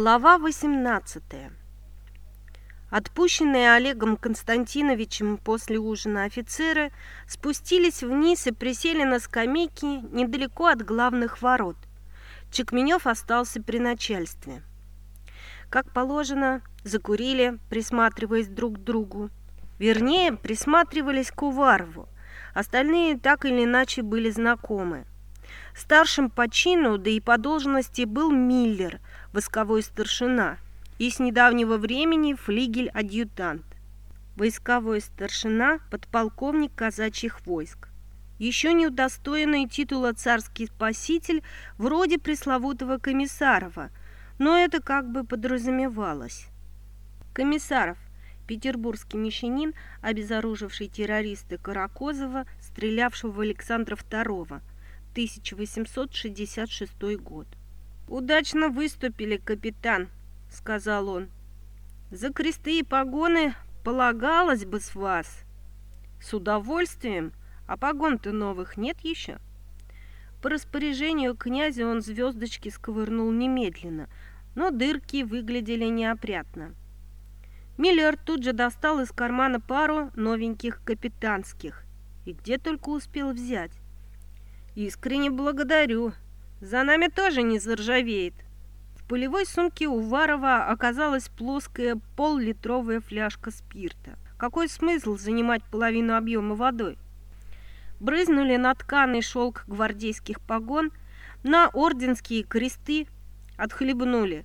Глава 18 Отпущенные Олегом Константиновичем после ужина офицеры спустились вниз и присели на скамейки недалеко от главных ворот. Чекменев остался при начальстве. Как положено, закурили, присматриваясь друг к другу. Вернее, присматривались к Уварову. Остальные так или иначе были знакомы. Старшим по чину, да и по должности был Миллер, восковой старшина, и с недавнего времени флигель-адъютант. Войсковой старшина – подполковник казачьих войск. Еще не удостоенный титула царский спаситель вроде пресловутого Комиссарова, но это как бы подразумевалось. Комиссаров петербургский мещанин, обезоруживший террориста Каракозова, стрелявшего в Александра II, 1866 год. «Удачно выступили, капитан», — сказал он. «За кресты и погоны полагалось бы с вас». «С удовольствием, а погон-то новых нет еще». По распоряжению князя он звездочки сковырнул немедленно, но дырки выглядели неопрятно. Миллер тут же достал из кармана пару новеньких капитанских. И где только успел взять. Искренне благодарю. За нами тоже не заржавеет. В полевой сумке у Варова оказалась плоская пол-литровая фляжка спирта. Какой смысл занимать половину объема водой? Брызнули на тканый шелк гвардейских погон, на орденские кресты отхлебнули.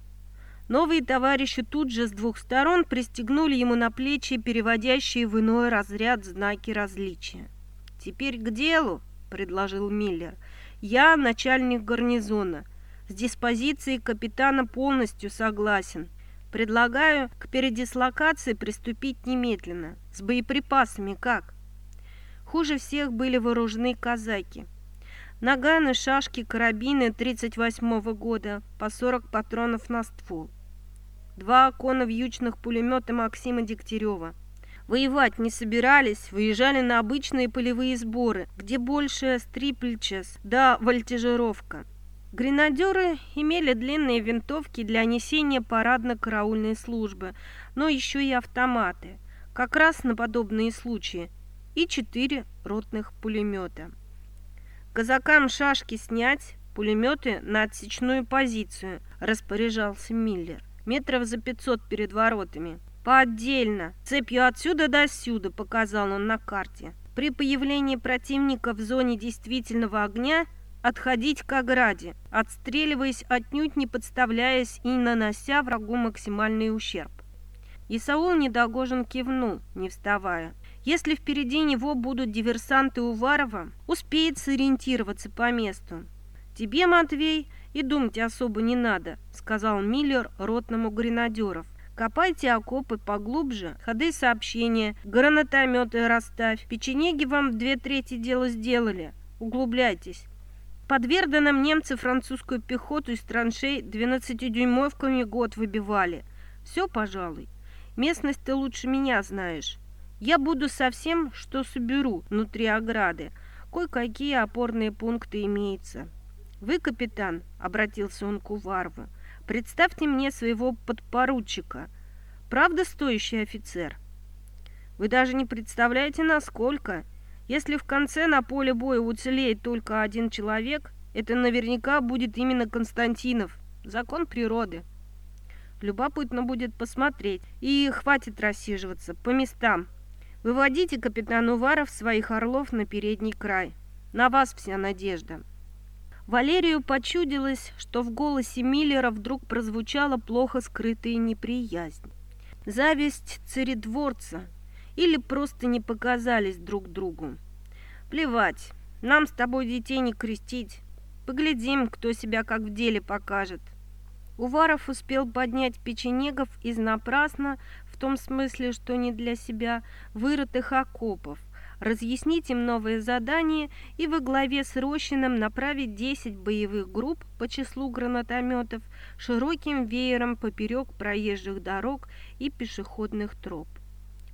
Новые товарищи тут же с двух сторон пристегнули ему на плечи переводящие в иной разряд знаки различия. «Теперь к делу!» предложил Миллер. «Я начальник гарнизона. С диспозицией капитана полностью согласен. Предлагаю к передислокации приступить немедленно. С боеприпасами как?» Хуже всех были вооружены казаки. Наганы, шашки, карабины 38-го года, по 40 патронов на ствол. Два окона вьючных пулемета Максима Дегтярева – Воевать не собирались, выезжали на обычные полевые сборы, где больше стрипльчас да вольтежировка. Гренадеры имели длинные винтовки для несения парадно-караульной службы, но еще и автоматы, как раз на подобные случаи, и четыре ротных пулемета. Казакам шашки снять, пулеметы на отсечную позицию, распоряжался Миллер, метров за пятьсот перед воротами. По отдельно, цепью отсюда до сюда, показал он на карте. При появлении противника в зоне действительного огня отходить к ограде, отстреливаясь отнюдь не подставляясь и нанося врагу максимальный ущерб. Исаул недогожен кивнул, не вставая. Если впереди него будут диверсанты Уварова, успеет сориентироваться по месту. «Тебе, Матвей, и думать особо не надо», — сказал Миллер ротному гренадеров. Копайте окопы поглубже, ходы сообщения, гранатометы расставь. Печенеги вам две трети дела сделали. Углубляйтесь. Под Верденом немцы французскую пехоту из траншей 12-дюймовками год выбивали. Все, пожалуй. Местность ты лучше меня знаешь. Я буду со всем, что соберу внутри ограды. Кое-какие опорные пункты имеются. Вы, капитан, обратился он к Уварву, Представьте мне своего подпоручика. Правда стоящий офицер? Вы даже не представляете, насколько. Если в конце на поле боя уцелеет только один человек, это наверняка будет именно Константинов. Закон природы. Любопытно будет посмотреть. И хватит рассиживаться. По местам. Выводите капитан Уваров своих орлов на передний край. На вас вся надежда. Валерию почудилось, что в голосе Миллера вдруг прозвучала плохо скрытая неприязнь. Зависть царедворца или просто не показались друг другу. Плевать, нам с тобой детей не крестить. Поглядим, кто себя как в деле покажет. Уваров успел поднять печенегов из напрасно, в том смысле, что не для себя, вырытых окопов – разъяснить им новое задание и во главе с Рощиным направить 10 боевых групп по числу гранатометов широким веером поперек проезжих дорог и пешеходных троп.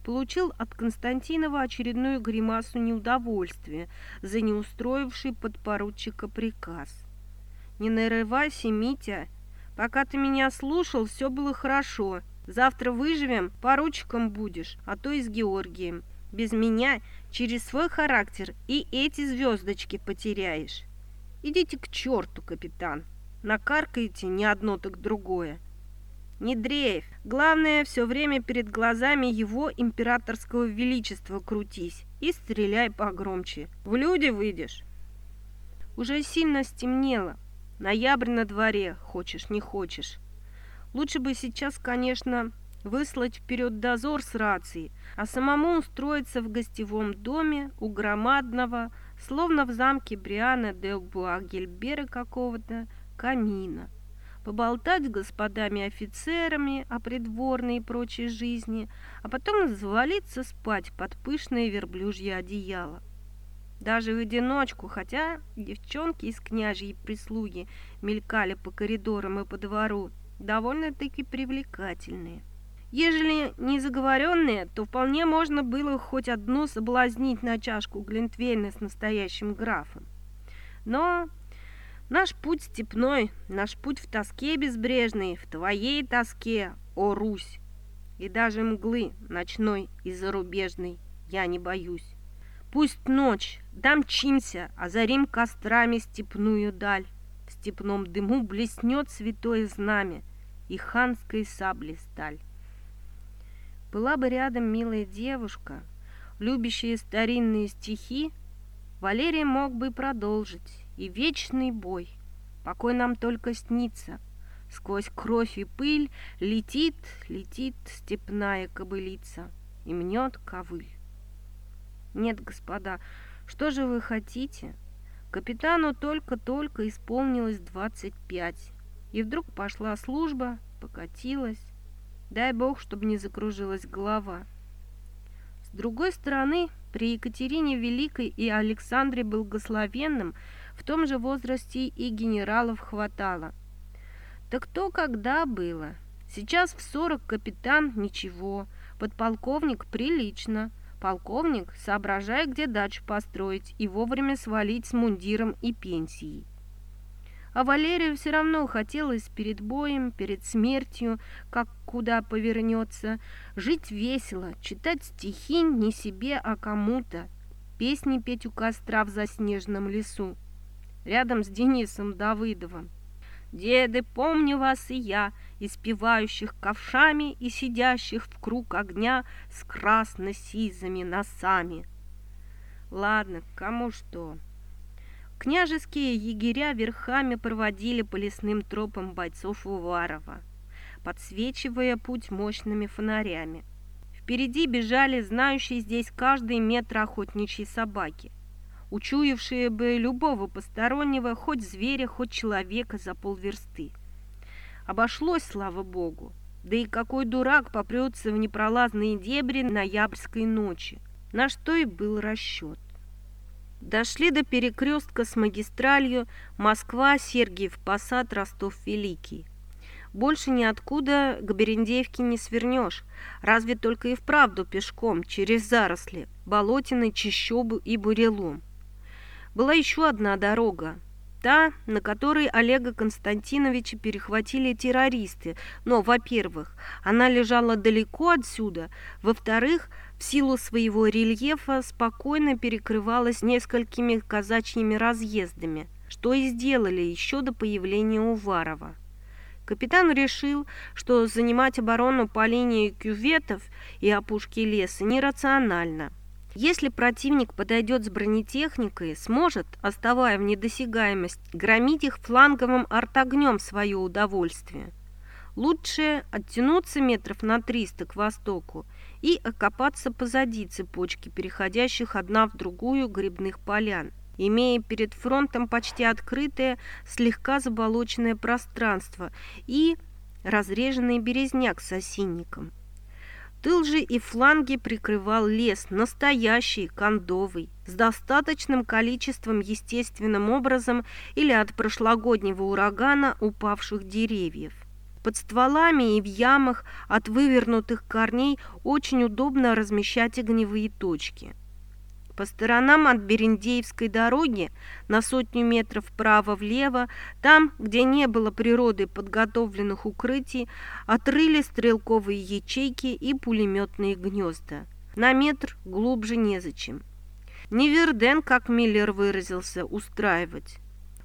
Получил от Константинова очередную гримасу неудовольствия за неустроивший подпоручика приказ. «Не нарывайся, Митя!» Пока ты меня слушал, все было хорошо. Завтра выживем, поручиком будешь, а то и с Георгием. Без меня через свой характер и эти звездочки потеряешь. Идите к черту, капитан. Накаркаете не одно, так другое. Не дрейф. Главное, все время перед глазами его императорского величества крутись и стреляй погромче. В люди выйдешь. Уже сильно стемнело. Ноябрь на дворе, хочешь не хочешь. Лучше бы сейчас, конечно, выслать вперед дозор с рацией, а самому устроиться в гостевом доме у громадного, словно в замке Бриана де Буагельбера какого-то, камина. Поболтать с господами офицерами о придворной и прочей жизни, а потом завалиться спать под пышное верблюжье одеяло. Даже в одиночку, хотя девчонки из княжьей прислуги мелькали по коридорам и по двору, довольно-таки привлекательные. Ежели не заговоренные, то вполне можно было хоть одну соблазнить на чашку Глинтвейна с настоящим графом. Но наш путь степной, наш путь в тоске безбрежной, в твоей тоске, о Русь! И даже мглы ночной и зарубежной я не боюсь. Пусть ночь, домчимся, озарим кострами степную даль. В степном дыму блеснет святое знамя и ханской сабли сталь. Была бы рядом милая девушка, любящая старинные стихи, Валерий мог бы продолжить, и вечный бой. Покой нам только снится. Сквозь кровь и пыль летит, летит степная кобылица и мнет ковыль. Нет, господа, что же вы хотите? Капитану только-только исполнилось двадцать пять, и вдруг пошла служба, покатилась. Дай бог, чтобы не закружилась голова. С другой стороны, при Екатерине Великой и Александре Благословенном в том же возрасте и генералов хватало. Так то когда было? Сейчас в сорок капитан – ничего, подполковник – прилично, полковник – соображай, где дачу построить и вовремя свалить с мундиром и пенсией. А Валерию все равно хотелось перед боем, перед смертью, как куда повернется, жить весело, читать стихи не себе, а кому-то, песни петь у костра в заснеженном лесу, рядом с Денисом Давыдовым. Деды, помню вас и я, испевающих ковшами и сидящих в круг огня с красно-сизыми носами. Ладно, кому что... Княжеские егеря верхами проводили по лесным тропам бойцов Уварова, подсвечивая путь мощными фонарями. Впереди бежали знающие здесь каждый метр охотничьи собаки, учуявшие бы любого постороннего, хоть зверя, хоть человека за полверсты. Обошлось, слава богу. Да и какой дурак попрется в непролазные дебри ноябрьской ночи, на что и был расчет. Дошли до перекрестка с магистралью Москва, Сергиев Посад, Ростов-Великий. Больше ниоткуда к Берендеевке не свернешь, разве только и вправду пешком, через заросли, болотины, чащобу и бурелом. Была еще одна дорога, та, на которой Олега Константиновича перехватили террористы, но, во-первых, она лежала далеко отсюда, во-вторых, в силу своего рельефа спокойно перекрывалась несколькими казачьими разъездами, что и сделали еще до появления Уварова. Капитан решил, что занимать оборону по линии кюветов и опушки леса нерационально. Если противник подойдет с бронетехникой, сможет, оставая в недосягаемость, громить их фланговым артогнем свое удовольствие. Лучше оттянуться метров на 300 к востоку и окопаться позади цепочки, переходящих одна в другую грибных полян, имея перед фронтом почти открытое, слегка заболоченное пространство и разреженный березняк с осинником. Тыл же и фланги прикрывал лес, настоящий, кондовый, с достаточным количеством естественным образом или от прошлогоднего урагана упавших деревьев. Под стволами и в ямах от вывернутых корней очень удобно размещать огневые точки. По сторонам от Берендеевской дороги на сотню метров вправо-влево, там, где не было природы подготовленных укрытий, отрыли стрелковые ячейки и пулеметные гнезда. На метр глубже незачем. Не Верден, как Миллер выразился, устраивать.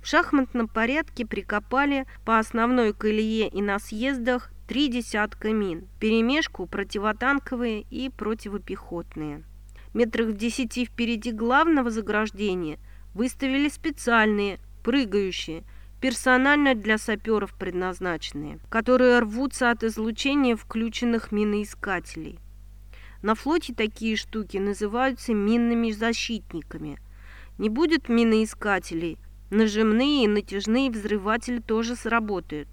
В шахматном порядке прикопали по основной колее и на съездах три десятка мин, перемешку противотанковые и противопехотные метрах в десяти впереди главного заграждения выставили специальные, прыгающие, персонально для саперов предназначенные, которые рвутся от излучения включенных миноискателей. На флоте такие штуки называются минными защитниками. Не будет миноискателей, нажимные и натяжные взрыватели тоже сработают.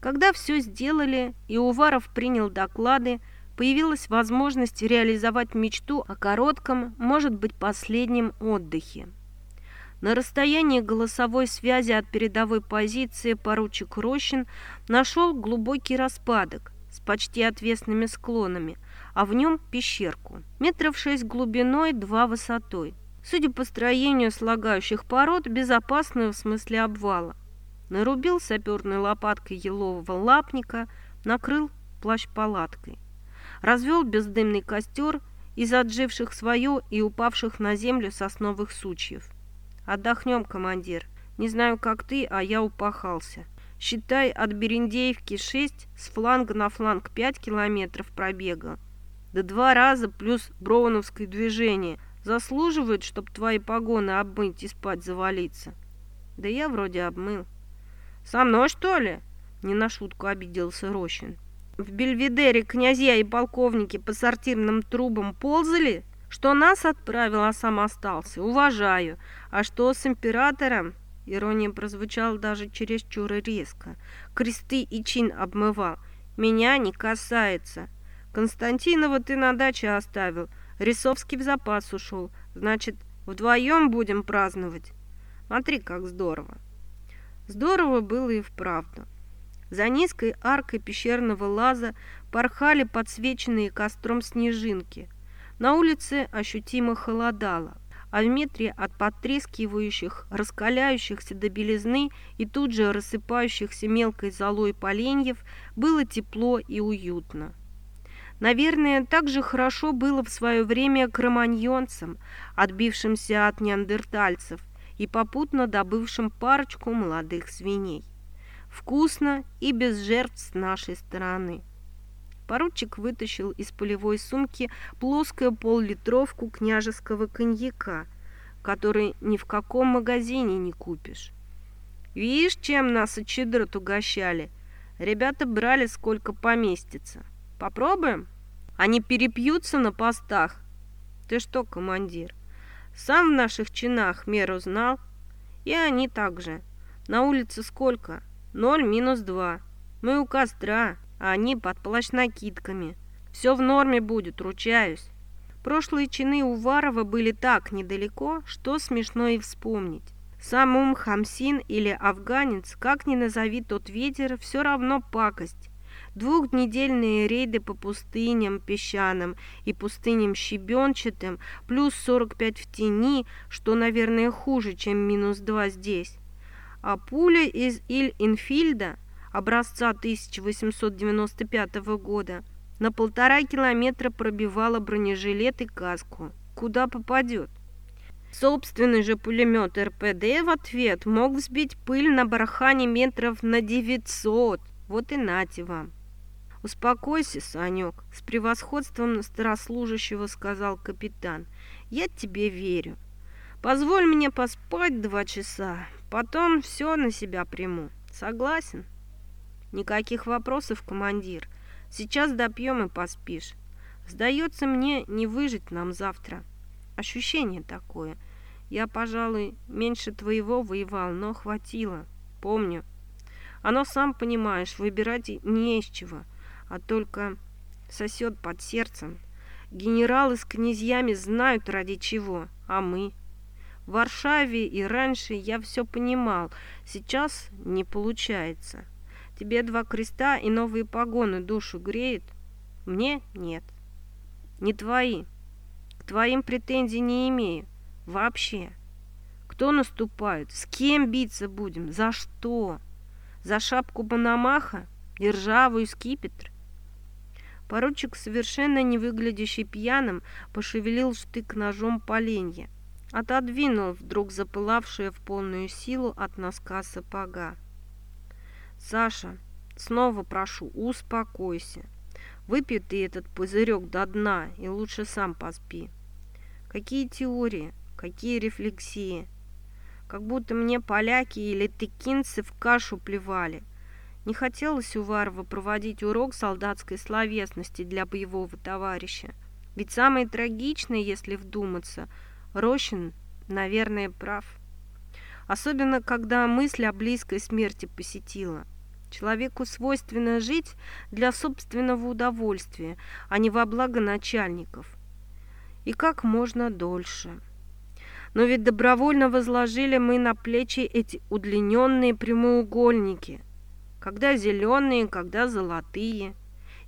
Когда все сделали и Уваров принял доклады, появилась возможность реализовать мечту о коротком, может быть, последнем отдыхе. На расстоянии голосовой связи от передовой позиции поручик Рощин нашел глубокий распадок с почти отвесными склонами, а в нем пещерку, метров шесть глубиной, два высотой. Судя по строению слагающих пород, безопасную в смысле обвала. Нарубил саперной лопаткой елового лапника, накрыл плащ-палаткой развел бездымный костер из отживших свое и упавших на землю сосновых сучьев. «Отдохнем, командир. Не знаю, как ты, а я упахался. Считай, от Берендеевки 6, с фланга на фланг 5 километров пробега. Да два раза плюс броуновское движение. Заслуживает, чтоб твои погоны обмыть и спать завалиться». «Да я вроде обмыл». «Со мной, что ли?» Не на шутку обиделся Рощин в Бельведере князья и полковники по сортирным трубам ползали, что нас отправил, а сам остался. Уважаю. А что с императором? Ирония прозвучала даже чересчур резко. Кресты и чин обмывал. Меня не касается. Константинова ты на даче оставил. Рисовский в запас ушел. Значит, вдвоем будем праздновать. Смотри, как здорово. Здорово было и вправду. За низкой аркой пещерного лаза порхали подсвеченные костром снежинки. На улице ощутимо холодало, а в метре от потрескивающих, раскаляющихся до белизны и тут же рассыпающихся мелкой золой поленьев было тепло и уютно. Наверное, так же хорошо было в свое время кроманьонцам, отбившимся от неандертальцев и попутно добывшим парочку молодых свиней. Вкусно и без жертв с нашей стороны. Поручик вытащил из полевой сумки плоскую поллитровку княжеского коньяка, который ни в каком магазине не купишь. Видишь, чем нас и чедрот угощали? Ребята брали сколько поместится. Попробуем? Они перепьются на постах. Ты что, командир, сам в наших чинах меру знал? И они также. На улице сколько? Ноль минус два. Мы у костра, а они под плащ-накидками. Все в норме будет, ручаюсь. Прошлые чины Уварова были так недалеко, что смешно и вспомнить. Сам ум хамсин или афганец, как ни назови тот ветер, все равно пакость. Двухнедельные рейды по пустыням песчаным и пустыням щебенчатым, плюс 45 в тени, что, наверное, хуже, чем минус 2 здесь а пуля из Иль-Инфильда образца 1895 года на полтора километра пробивала бронежилет и каску. Куда попадет? Собственный же пулемет РПД в ответ мог взбить пыль на бархане метров на 900. Вот и нате вам. «Успокойся, Санек», — с превосходством старослужащего сказал капитан. «Я тебе верю. Позволь мне поспать два часа, Потом все на себя приму. Согласен? Никаких вопросов, командир. Сейчас допьем и поспишь. Сдается мне, не выжить нам завтра. Ощущение такое. Я, пожалуй, меньше твоего воевал, но хватило. Помню. Оно, сам понимаешь, выбирать не из чего, а только сосет под сердцем. Генералы с князьями знают ради чего, а мы... В Варшаве и раньше я все понимал. Сейчас не получается. Тебе два креста и новые погоны душу греют? Мне нет. Не твои. К твоим претензий не имею. Вообще. Кто наступает? С кем биться будем? За что? За шапку Банамаха? Державу и скипетр? Поручик, совершенно не выглядящий пьяным, пошевелил штык ножом поленья. Отодвинул вдруг запылавшее в полную силу от носка сапога. «Саша, снова прошу, успокойся. Выпей ты этот пузырек до дна и лучше сам поспи. Какие теории, какие рефлексии. Как будто мне поляки или тыкинцы в кашу плевали. Не хотелось у Варова проводить урок солдатской словесности для боевого товарища. Ведь самое трагичное, если вдуматься, Рощин, наверное, прав. Особенно, когда мысль о близкой смерти посетила. Человеку свойственно жить для собственного удовольствия, а не во благо начальников. И как можно дольше. Но ведь добровольно возложили мы на плечи эти удлиненные прямоугольники – когда зеленые, когда золотые.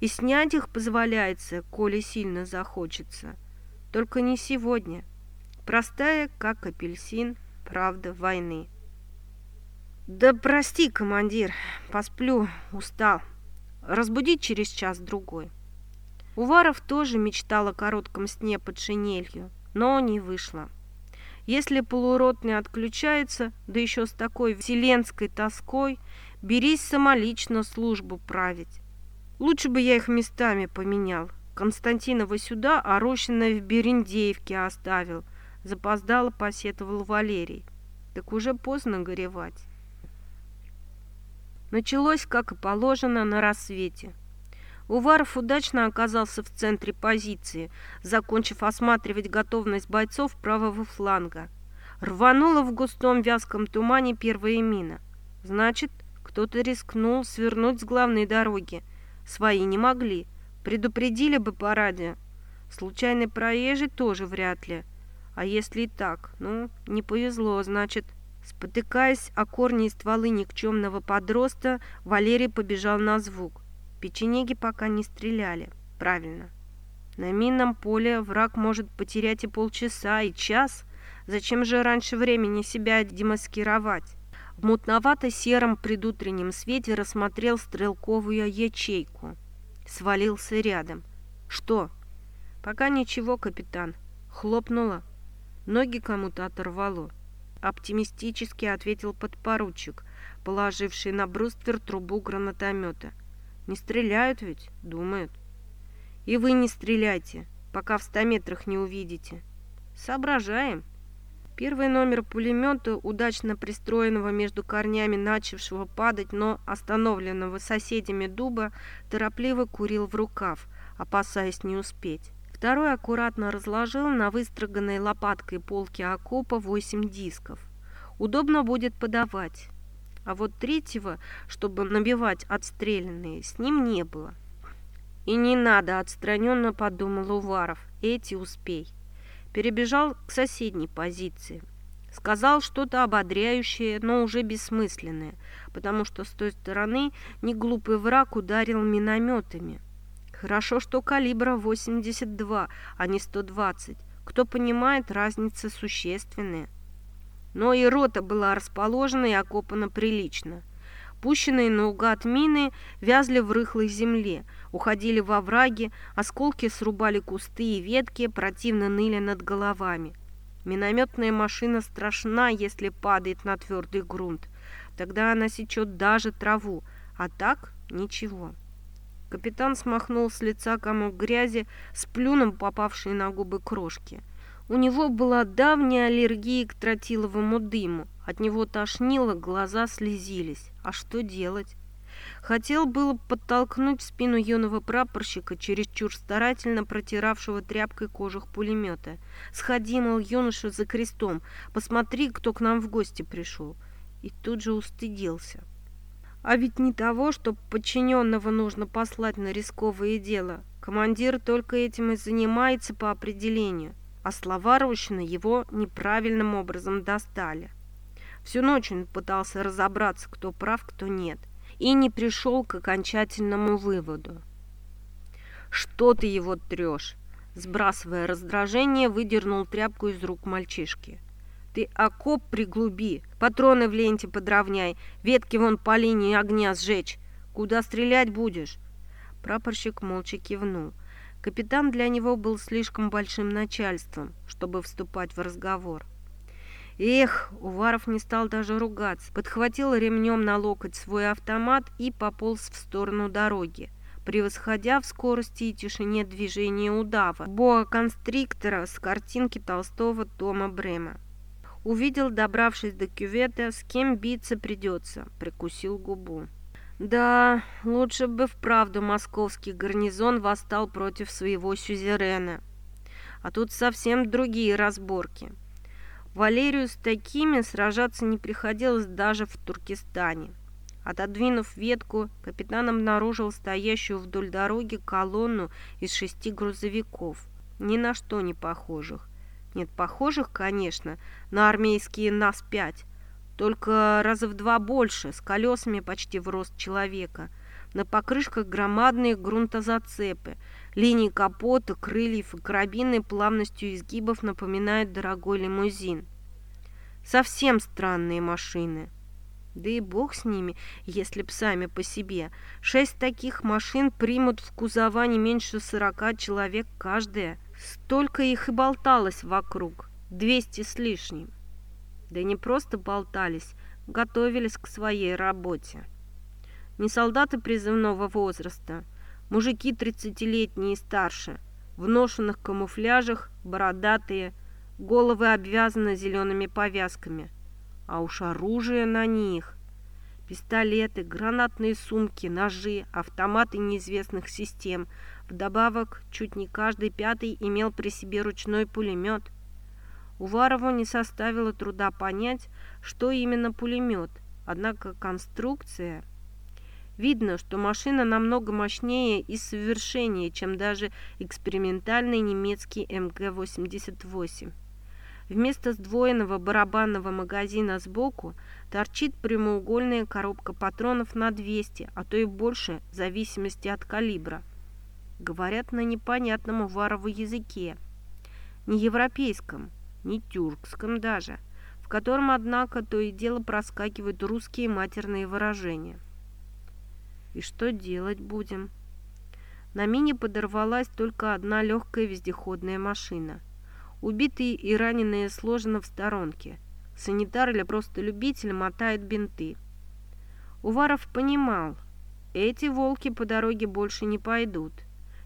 И снять их позволяется, коли сильно захочется. Только не сегодня. Простая, как апельсин, правда войны. Да прости, командир, посплю, устал. Разбудить через час-другой. Уваров тоже мечтал о коротком сне под шинелью, но не вышло. Если полуротный отключается, да еще с такой вселенской тоской, берись самолично службу править. Лучше бы я их местами поменял. Константинова сюда, а Рощина в Берендеевке оставил. Запоздало посетовал Валерий. Так уже поздно горевать. Началось, как и положено, на рассвете. Уваров удачно оказался в центре позиции, закончив осматривать готовность бойцов правого фланга. Рванула в густом вязком тумане первая мина. Значит, кто-то рискнул свернуть с главной дороги. Свои не могли. Предупредили бы по радио. Случайный проезжий тоже вряд ли. А если и так, ну, не повезло, значит... Спотыкаясь о корни и стволы никчемного подроста, Валерий побежал на звук. Печенеги пока не стреляли. Правильно. На минном поле враг может потерять и полчаса, и час. Зачем же раньше времени себя демаскировать? Мутновато-сером предутреннем свете рассмотрел стрелковую ячейку. Свалился рядом. «Что?» «Пока ничего, капитан». Хлопнуло. Ноги кому-то оторвало. Оптимистически ответил подпоручик, положивший на бруствер трубу гранатомета. Не стреляют ведь, думают. И вы не стреляйте, пока в ста метрах не увидите. Соображаем. Первый номер пулемета, удачно пристроенного между корнями начавшего падать, но остановленного соседями дуба, торопливо курил в рукав, опасаясь не успеть. Второй аккуратно разложил на выстроганной лопаткой полке окопа восемь дисков. Удобно будет подавать а вот третьего, чтобы набивать отстрелянные, с ним не было. И не надо, отстраненно подумал Уваров, эти успей. Перебежал к соседней позиции. Сказал что-то ободряющее, но уже бессмысленное, потому что с той стороны неглупый враг ударил минометами. Хорошо, что калибра 82, а не 120. Кто понимает, разница существенная. Но и рота была расположена и окопана прилично. Пущенные наугад мины вязли в рыхлой земле, уходили во враги, осколки срубали кусты и ветки, противно ныли над головами. Минометная машина страшна, если падает на твердый грунт. Тогда она сечет даже траву, а так ничего. Капитан смахнул с лица комок грязи, сплюнув попавшие на губы крошки – у него была давняя аллергия к тротиловому дыму. От него тошнило, глаза слезились. А что делать? Хотел было подтолкнуть спину юного прапорщика, чересчур старательно протиравшего тряпкой кожух пулемета. «Сходи, мол, юноша, за крестом, посмотри, кто к нам в гости пришел». И тут же устыдился. А ведь не того, что подчиненного нужно послать на рисковое дело. Командир только этим и занимается по определению а слова Рощина его неправильным образом достали. Всю ночь он пытался разобраться, кто прав, кто нет, и не пришел к окончательному выводу. «Что ты его трешь?» Сбрасывая раздражение, выдернул тряпку из рук мальчишки. «Ты окоп приглуби, патроны в ленте подровняй, ветки вон по линии огня сжечь. Куда стрелять будешь?» Прапорщик молча кивнул. Капитан для него был слишком большим начальством, чтобы вступать в разговор. Эх, Уваров не стал даже ругаться, подхватил ремнем на локоть свой автомат и пополз в сторону дороги, превосходя в скорости и тишине движения удава, боа-констриктора с картинки Толстого Тома Брема. Увидел, добравшись до кювета, с кем биться придется, прикусил губу. Да, лучше бы вправду московский гарнизон восстал против своего сюзерена. А тут совсем другие разборки. Валерию с такими сражаться не приходилось даже в Туркестане. Отодвинув ветку, капитан обнаружил стоящую вдоль дороги колонну из шести грузовиков, ни на что не похожих. Нет, похожих, конечно, на армейские НАС-5, только раза в два больше, с колесами почти в рост человека. На покрышках громадные грунтозацепы, Линии капота, крыльев и карабины плавностью изгибов напоминают дорогой лимузин. Совсем странные машины. Да и бог с ними, если б сами по себе. Шесть таких машин примут в кузова не меньше сорока человек каждая. Столько их и болталось вокруг. Двести с лишним. Да не просто болтались, готовились к своей работе. Не солдаты призывного возраста, Мужики тридцатилетние и старше, в ношенных камуфляжах, бородатые, головы обвязаны зелеными повязками. А уж оружие на них. Пистолеты, гранатные сумки, ножи, автоматы неизвестных систем. Вдобавок, чуть не каждый пятый имел при себе ручной пулемет. Уварову не составило труда понять, что именно пулемет, однако конструкция Видно, что машина намного мощнее и совершеннее, чем даже экспериментальный немецкий МГ-88. Вместо сдвоенного барабанного магазина сбоку торчит прямоугольная коробка патронов на 200, а то и больше, в зависимости от калибра. Говорят на непонятном Уварову языке. Не европейском, не тюркском даже, в котором, однако, то и дело проскакивают русские матерные выражения. И что делать будем? На мине подорвалась только одна легкая вездеходная машина. Убитые и раненые сложены в сторонке. Санитар или просто любитель мотает бинты. Уваров понимал, эти волки по дороге больше не пойдут.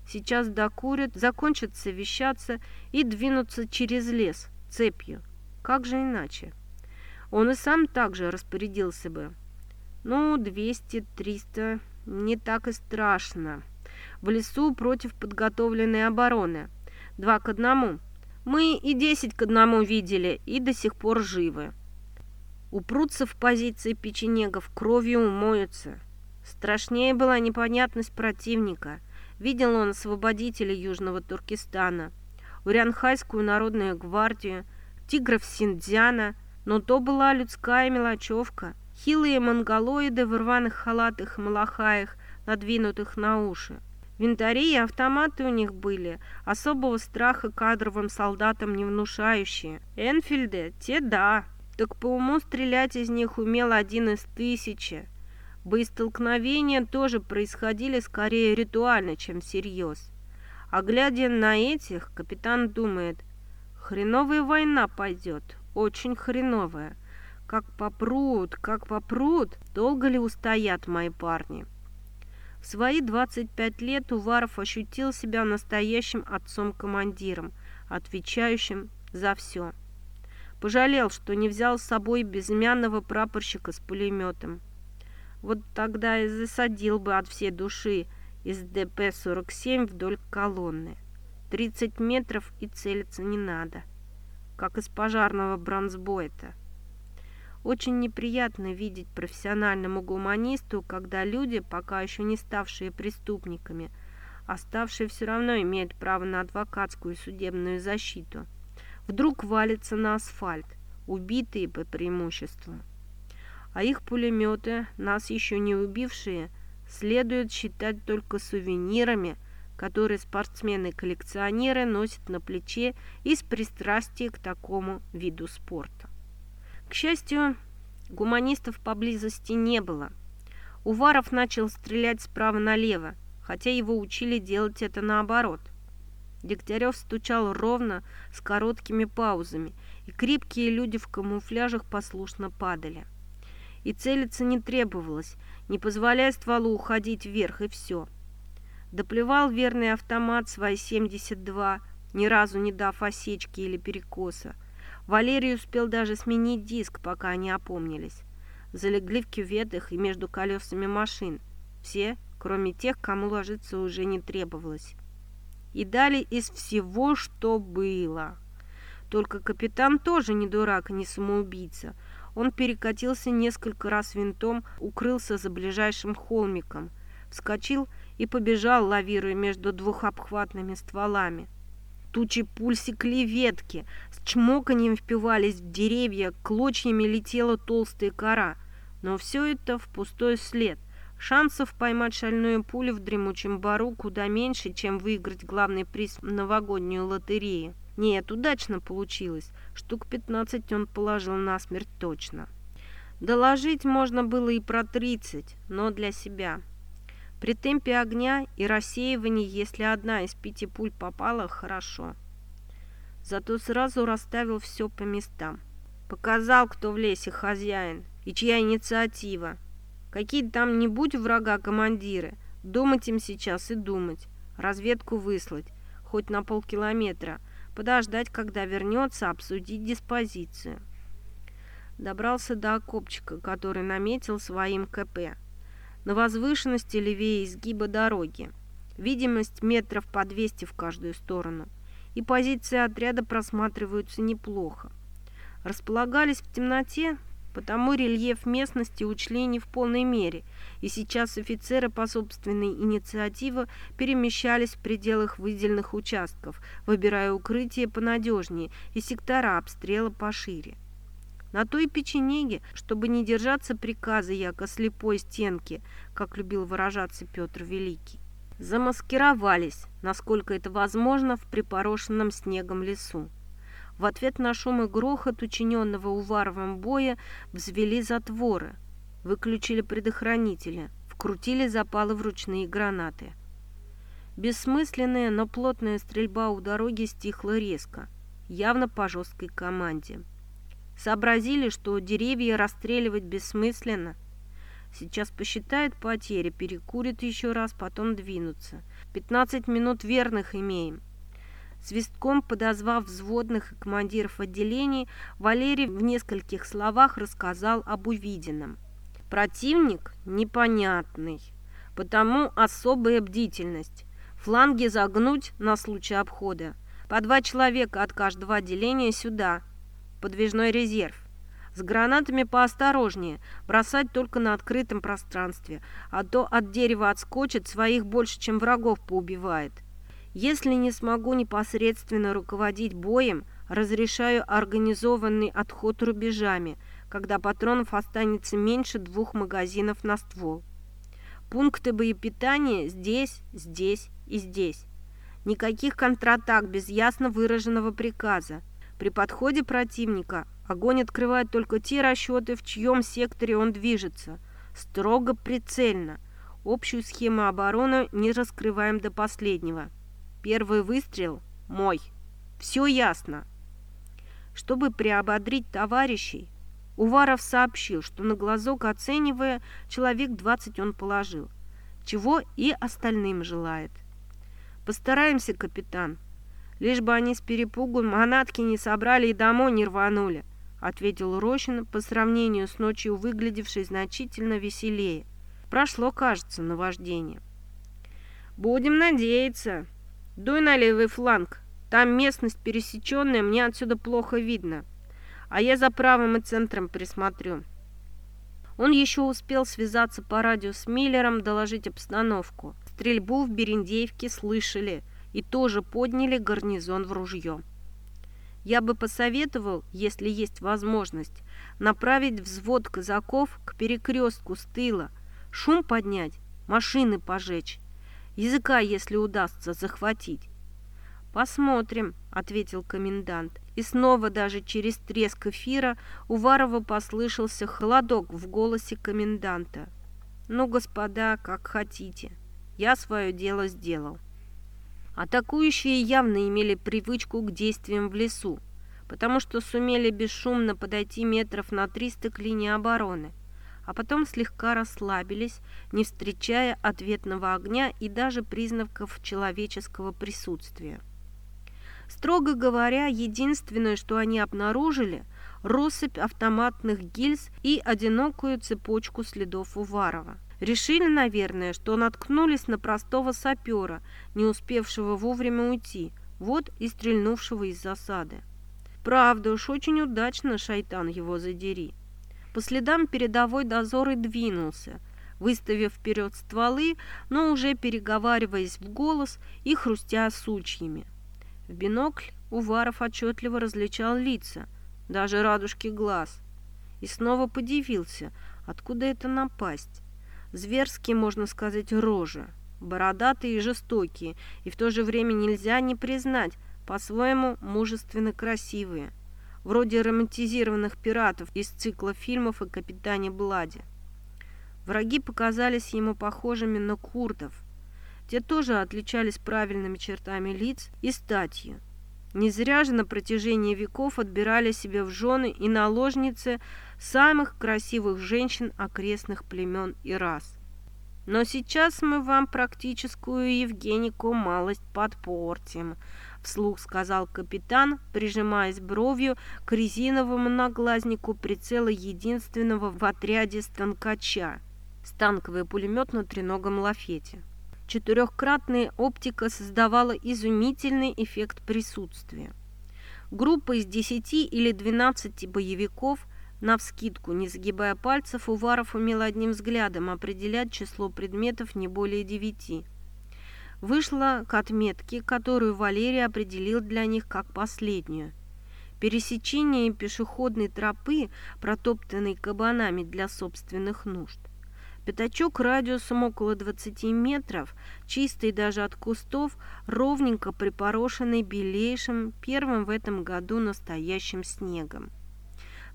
Сейчас докурят, закончат совещаться и двинутся через лес цепью. Как же иначе? Он и сам также распорядился бы. Ну, 200-300 не так и страшно. В лесу против подготовленной обороны. Два к одному. Мы и десять к одному видели, и до сих пор живы. Упрутся в позиции печенегов, кровью умоются. Страшнее была непонятность противника. Видел он освободителей Южного Туркестана, Урянхайскую народную гвардию, тигров Синдзяна, но то была людская мелочевка – Хилые монголоиды в рваных халатах и малахаях, надвинутых на уши. Винтари и автоматы у них были, особого страха кадровым солдатам не внушающие. Энфильды, те да, так по уму стрелять из них умел один из тысячи. Боестолкновения тоже происходили скорее ритуально, чем всерьез. А глядя на этих, капитан думает, хреновая война пойдет, очень хреновая. Как попрут, как попрут, долго ли устоят мои парни? В свои 25 лет Уваров ощутил себя настоящим отцом-командиром, отвечающим за все. Пожалел, что не взял с собой безымянного прапорщика с пулеметом. Вот тогда и засадил бы от всей души из ДП-47 вдоль колонны. 30 метров и целиться не надо, как из пожарного бронзбойта. Очень неприятно видеть профессиональному гуманисту, когда люди, пока еще не ставшие преступниками, оставшие все равно имеют право на адвокатскую и судебную защиту, вдруг валятся на асфальт, убитые по преимуществу. А их пулеметы, нас еще не убившие, следует считать только сувенирами, которые спортсмены-коллекционеры носят на плече из пристрастия к такому виду спорта. К счастью, гуманистов поблизости не было. Уваров начал стрелять справа налево, хотя его учили делать это наоборот. Дегтярев стучал ровно, с короткими паузами, и крепкие люди в камуфляжах послушно падали. И целиться не требовалось, не позволяя стволу уходить вверх, и все – Доплевал верный автомат свои 72, ни разу не дав осечки или перекоса. Валерий успел даже сменить диск, пока они опомнились. Залегли в кюветах и между колесами машин. Все, кроме тех, кому ложиться уже не требовалось. И дали из всего, что было. Только капитан тоже не дурак не самоубийца. Он перекатился несколько раз винтом, укрылся за ближайшим холмиком, вскочил и побежал, лавируя между двухобхватными стволами. Тучи пуль секли ветки, с чмоканьем впивались в деревья, клочьями летела толстая кора. Но все это в пустой след. Шансов поймать шальную пулю в дремучем бару куда меньше, чем выиграть главный приз в новогоднюю лотерею. Нет, удачно получилось. Штук 15 он положил насмерть точно. Доложить можно было и про 30, но для себя – при темпе огня и рассеивании, если одна из пяти пуль попала, хорошо. Зато сразу расставил все по местам. Показал, кто в лесе хозяин и чья инициатива. Какие там не будь врага командиры, думать им сейчас и думать. Разведку выслать, хоть на полкилометра, подождать, когда вернется, обсудить диспозицию. Добрался до окопчика, который наметил своим КП на возвышенности левее изгиба дороги. Видимость метров по 200 в каждую сторону. И позиции отряда просматриваются неплохо. Располагались в темноте, потому рельеф местности учли не в полной мере, и сейчас офицеры по собственной инициативе перемещались в пределах выделенных участков, выбирая укрытие понадежнее и сектора обстрела пошире. На той печенеге, чтобы не держаться приказа яко слепой стенки, как любил выражаться Петр Великий. Замаскировались, насколько это возможно, в припорошенном снегом лесу. В ответ на шум и грохот учиненного Уваровым боя взвели затворы, выключили предохранители, вкрутили запалы в ручные гранаты. Бессмысленная, но плотная стрельба у дороги стихла резко, явно по жесткой команде. Сообразили, что деревья расстреливать бессмысленно. Сейчас посчитают потери, перекурят еще раз, потом двинутся. 15 минут верных имеем. Свистком подозвав взводных и командиров отделений, Валерий в нескольких словах рассказал об увиденном. Противник непонятный, потому особая бдительность. Фланги загнуть на случай обхода. По два человека от каждого отделения сюда – подвижной резерв. С гранатами поосторожнее, бросать только на открытом пространстве, а то от дерева отскочит, своих больше, чем врагов поубивает. Если не смогу непосредственно руководить боем, разрешаю организованный отход рубежами, когда патронов останется меньше двух магазинов на ствол. Пункты боепитания здесь, здесь и здесь. Никаких контратак без ясно выраженного приказа. При подходе противника огонь открывает только те расчеты, в чьем секторе он движется. Строго прицельно. Общую схему обороны не раскрываем до последнего. Первый выстрел – мой. Все ясно. Чтобы приободрить товарищей, Уваров сообщил, что на глазок оценивая, человек 20 он положил, чего и остальным желает. «Постараемся, капитан», Лишь бы они с перепугу манатки не собрали и домой не рванули, ответил Рощин, по сравнению с ночью выглядевшей значительно веселее. Прошло, кажется, наваждение. Будем надеяться. Дуй на левый фланг. Там местность пересеченная, мне отсюда плохо видно. А я за правым и центром присмотрю. Он еще успел связаться по радио с Миллером, доложить обстановку. Стрельбу в Берендеевке слышали – и тоже подняли гарнизон в ружье. Я бы посоветовал, если есть возможность, направить взвод казаков к перекрестку с тыла, шум поднять, машины пожечь. Языка, если удастся захватить. «Посмотрим», — ответил комендант. И снова даже через треск эфира Уварова послышался холодок в голосе коменданта. «Ну, господа, как хотите. Я свое дело сделал». Атакующие явно имели привычку к действиям в лесу, потому что сумели бесшумно подойти метров на 300 к линии обороны, а потом слегка расслабились, не встречая ответного огня и даже признаков человеческого присутствия. Строго говоря, единственное, что они обнаружили – россыпь автоматных гильз и одинокую цепочку следов Уварова. Решили, наверное, что наткнулись на простого сапера, не успевшего вовремя уйти, вот и стрельнувшего из засады. Правда уж, очень удачно шайтан его задери. По следам передовой дозор и двинулся, выставив вперед стволы, но уже переговариваясь в голос и хрустя сучьями. В бинокль Уваров отчетливо различал лица, даже радужки глаз. И снова подивился, откуда это напасть. Зверские, можно сказать, рожи, бородатые и жестокие, и в то же время нельзя не признать, по-своему мужественно красивые, вроде романтизированных пиратов из цикла фильмов о капитане Бладе. Враги показались ему похожими на курдов – те тоже отличались правильными чертами лиц и статью. Не зря же на протяжении веков отбирали себе в жены и наложницы самых красивых женщин окрестных племен и рас. Но сейчас мы вам практическую Евгенику малость подпортим, вслух сказал капитан, прижимаясь бровью к резиновому наглазнику прицела единственного в отряде станкача. Станковый пулемет на треногом лафете. Четырехкратная оптика создавала изумительный эффект присутствия. Группа из 10 или 12 боевиков, навскидку, не загибая пальцев, Уваров умел одним взглядом определять число предметов не более девяти. Вышла к отметке, которую Валерий определил для них как последнюю. Пересечение пешеходной тропы, протоптанной кабанами для собственных нужд. Пятачок радиусом около 20 метров, чистый даже от кустов, ровненько припорошенный белейшим, первым в этом году настоящим снегом.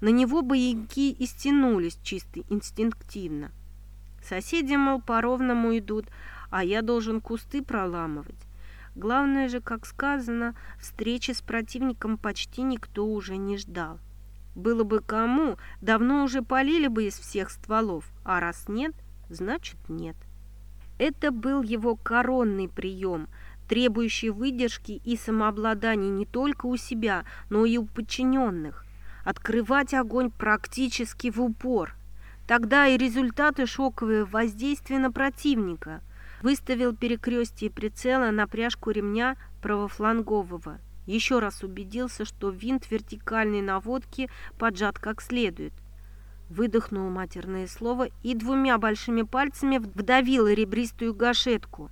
На него бояки и стянулись чисто инстинктивно. Соседи, мол, по-ровному идут, а я должен кусты проламывать. Главное же, как сказано, встречи с противником почти никто уже не ждал. Было бы кому, давно уже полили бы из всех стволов, а раз нет, значит нет. Это был его коронный прием, требующий выдержки и самообладания не только у себя, но и у подчиненных. Открывать огонь практически в упор. Тогда и результаты шокового воздействия на противника. Выставил перекрестие прицела на пряжку ремня правофлангового. Еще раз убедился, что винт вертикальной наводки поджат как следует. Выдохнул матерное слово и двумя большими пальцами вдавил ребристую гашетку.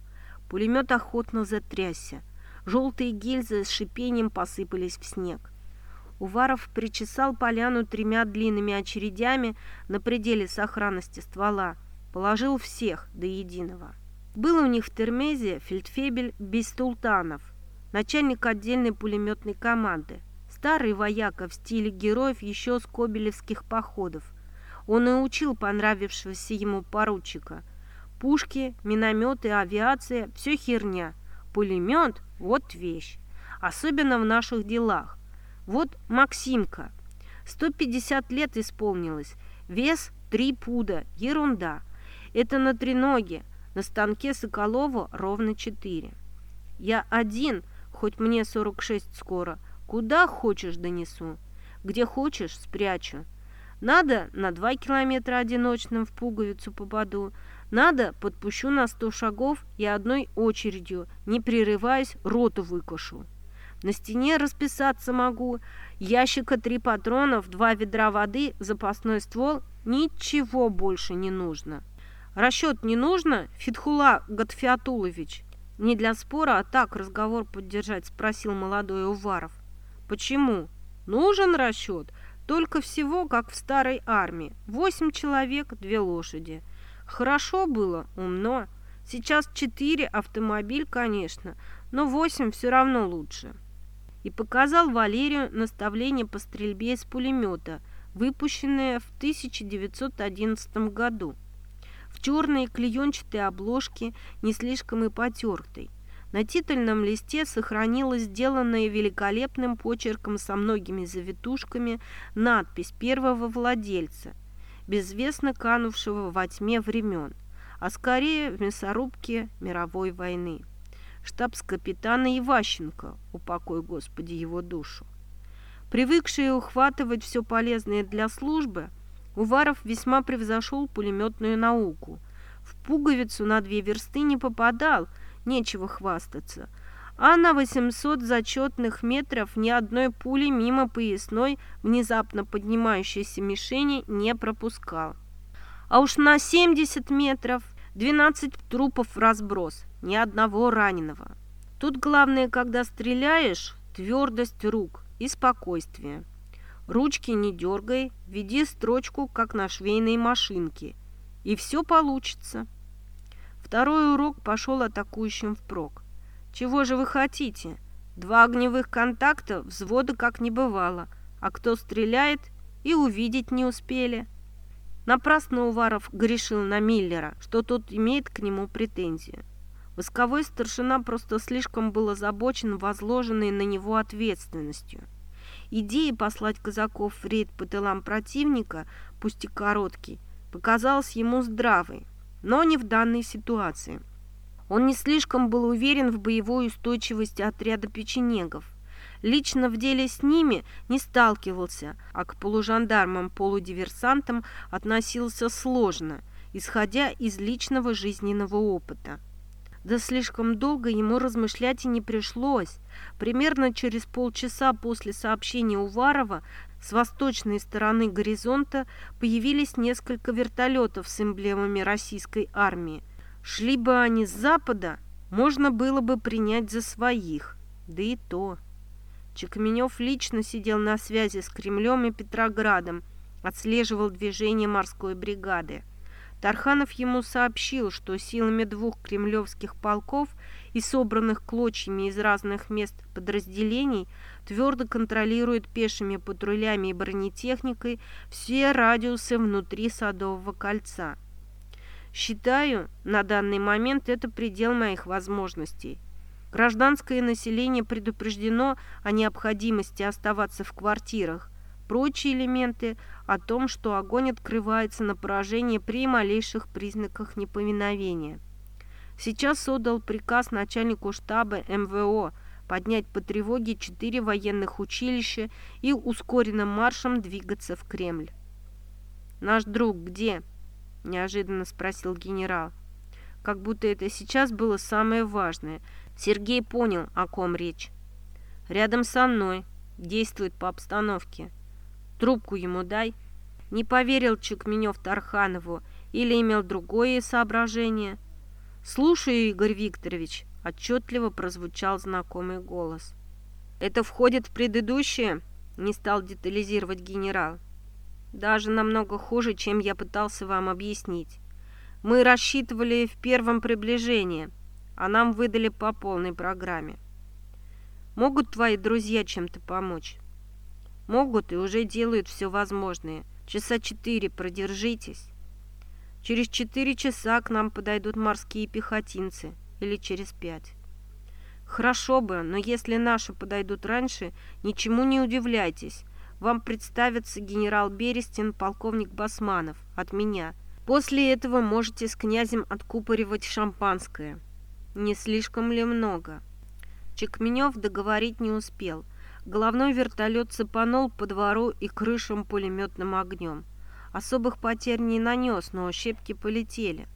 Пулемет охотно затрясся. Желтые гильзы с шипением посыпались в снег. Уваров причесал поляну тремя длинными очередями на пределе сохранности ствола. Положил всех до единого. Был у них в Термезе фельдфебель Бестултанов, начальник отдельной пулеметной команды. Старый вояка в стиле героев еще с кобелевских походов. Он и учил понравившегося ему поручика. Пушки, минометы, авиация – все херня. Пулемет – вот вещь. Особенно в наших делах. Вот Максимка. 150 лет исполнилось. Вес 3 пуда. Ерунда. Это на треноге. На станке Соколова ровно 4. Я один – Хоть мне 46 скоро. Куда хочешь донесу. Где хочешь спрячу. Надо на два километра одиночным в пуговицу попаду. Надо подпущу на сто шагов и одной очередью, не прерываясь, роту выкушу. На стене расписаться могу. Ящика три патронов, два ведра воды, запасной ствол. Ничего больше не нужно. Расчет не нужно, Фитхула Гатфиатулович? «Не для спора, а так разговор поддержать», – спросил молодой Уваров. «Почему? Нужен расчет. Только всего, как в старой армии. Восемь человек, две лошади. Хорошо было, умно. Сейчас четыре автомобиль, конечно, но восемь все равно лучше. И показал Валерию наставление по стрельбе из пулемета, выпущенное в 1911 году. В черной клеенчатой обложке, не слишком и потертой. На титульном листе сохранилась сделанная великолепным почерком со многими завитушками надпись первого владельца, безвестно канувшего во тьме времен, а скорее в мясорубке мировой войны. Штабс-капитана Иващенко, упокой Господи его душу. Привыкший ухватывать все полезное для службы, Уваров весьма превзошел пулеметную науку. В пуговицу на две версты не попадал – нечего хвастаться. А на 800 зачетных метров ни одной пули мимо поясной внезапно поднимающейся мишени не пропускал. А уж на 70 метров 12 трупов в разброс, ни одного раненого. Тут главное, когда стреляешь, твердость рук и спокойствие. Ручки не дергай, веди строчку, как на швейной машинке, и все получится. Второй урок пошел атакующим впрок. «Чего же вы хотите? Два огневых контакта, взвода как не бывало, а кто стреляет, и увидеть не успели». Напрасно Уваров грешил на Миллера, что тот имеет к нему претензии. Восковой старшина просто слишком был озабочен возложенной на него ответственностью. Идея послать казаков в рейд по тылам противника, пусть и короткий, показалась ему здравой, но не в данной ситуации. Он не слишком был уверен в боевой устойчивости отряда печенегов. Лично в деле с ними не сталкивался, а к полужандармам-полудиверсантам относился сложно, исходя из личного жизненного опыта. Да слишком долго ему размышлять и не пришлось. Примерно через полчаса после сообщения Уварова с восточной стороны горизонта появились несколько вертолетов с эмблемами российской армии. Шли бы они с запада, можно было бы принять за своих, да и то. Чекменев лично сидел на связи с Кремлем и Петроградом, отслеживал движение морской бригады. Тарханов ему сообщил, что силами двух кремлевских полков и собранных клочьями из разных мест подразделений твердо контролирует пешими патрулями и бронетехникой все радиусы внутри Садового кольца. Считаю, на данный момент это предел моих возможностей. Гражданское население предупреждено о необходимости оставаться в квартирах. Прочие элементы о том, что огонь открывается на поражение при малейших признаках неповиновения. Сейчас отдал приказ начальнику штаба МВО – поднять по тревоге четыре военных училища и ускоренным маршем двигаться в Кремль. «Наш друг где?» – неожиданно спросил генерал. Как будто это сейчас было самое важное. Сергей понял, о ком речь. «Рядом со мной. Действует по обстановке. Трубку ему дай». Не поверил Чекменев Тарханову или имел другое соображение. «Слушаю, Игорь Викторович», Отчетливо прозвучал знакомый голос. «Это входит в предыдущее?» – не стал детализировать генерал. «Даже намного хуже, чем я пытался вам объяснить. Мы рассчитывали в первом приближении, а нам выдали по полной программе. Могут твои друзья чем-то помочь?» «Могут и уже делают все возможное. Часа четыре продержитесь. Через четыре часа к нам подойдут морские пехотинцы» или через пять. Хорошо бы, но если наши подойдут раньше, ничему не удивляйтесь. Вам представится генерал Берестин, полковник Басманов, от меня. После этого можете с князем откупоривать шампанское. Не слишком ли много? Чекменев договорить не успел. Головной вертолет цепанул по двору и крышам пулеметным огнем. Особых потерь не нанес, но щепки полетели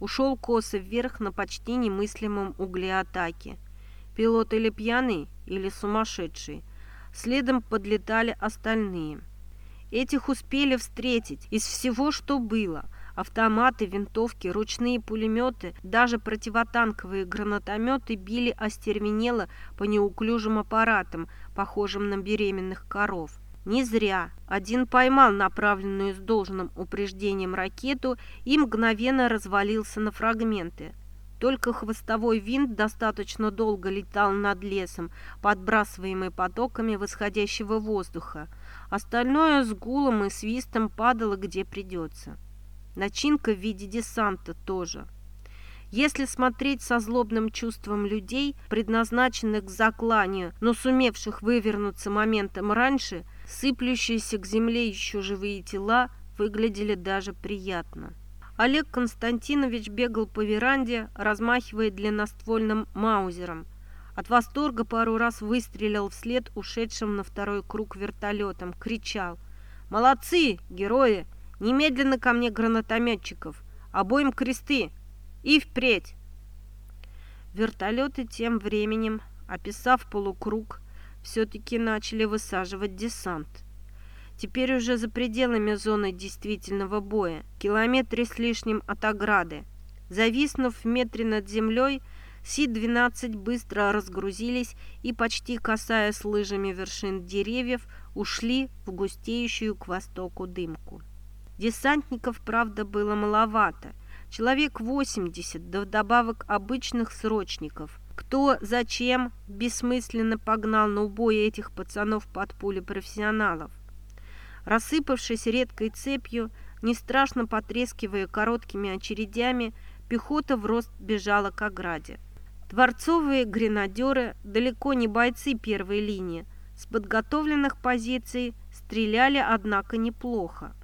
ушел косо вверх на почти немыслимом угле атаки. Пилот или пьяный, или сумасшедший. Следом подлетали остальные. Этих успели встретить из всего, что было. Автоматы, винтовки, ручные пулеметы, даже противотанковые гранатометы били остервенело по неуклюжим аппаратам, похожим на беременных коров. Не зря. Один поймал направленную с должным упреждением ракету и мгновенно развалился на фрагменты. Только хвостовой винт достаточно долго летал над лесом, подбрасываемый потоками восходящего воздуха. Остальное с гулом и свистом падало где придется. Начинка в виде десанта тоже. Если смотреть со злобным чувством людей, предназначенных к закланию, но сумевших вывернуться моментом раньше, сыплющиеся к земле еще живые тела выглядели даже приятно. Олег Константинович бегал по веранде, размахивая длинноствольным маузером. От восторга пару раз выстрелил вслед ушедшим на второй круг вертолетом, кричал «Молодцы, герои! Немедленно ко мне гранатометчиков! Обоим кресты! И впредь!» Вертолеты тем временем, описав полукруг, все-таки начали высаживать десант теперь уже за пределами зоны действительного боя, километре с лишним от ограды. Зависнув в метре над землей, Си-12 быстро разгрузились и, почти касаясь лыжами вершин деревьев, ушли в густеющую к востоку дымку. Десантников, правда, было маловато. Человек 80, да вдобавок обычных срочников. Кто, зачем, бессмысленно погнал на убой этих пацанов под пули профессионалов. Рассыпавшись редкой цепью, не страшно потрескивая короткими очередями, пехота в рост бежала к ограде. Дворцовые гренадеры, далеко не бойцы первой линии, с подготовленных позиций стреляли, однако, неплохо.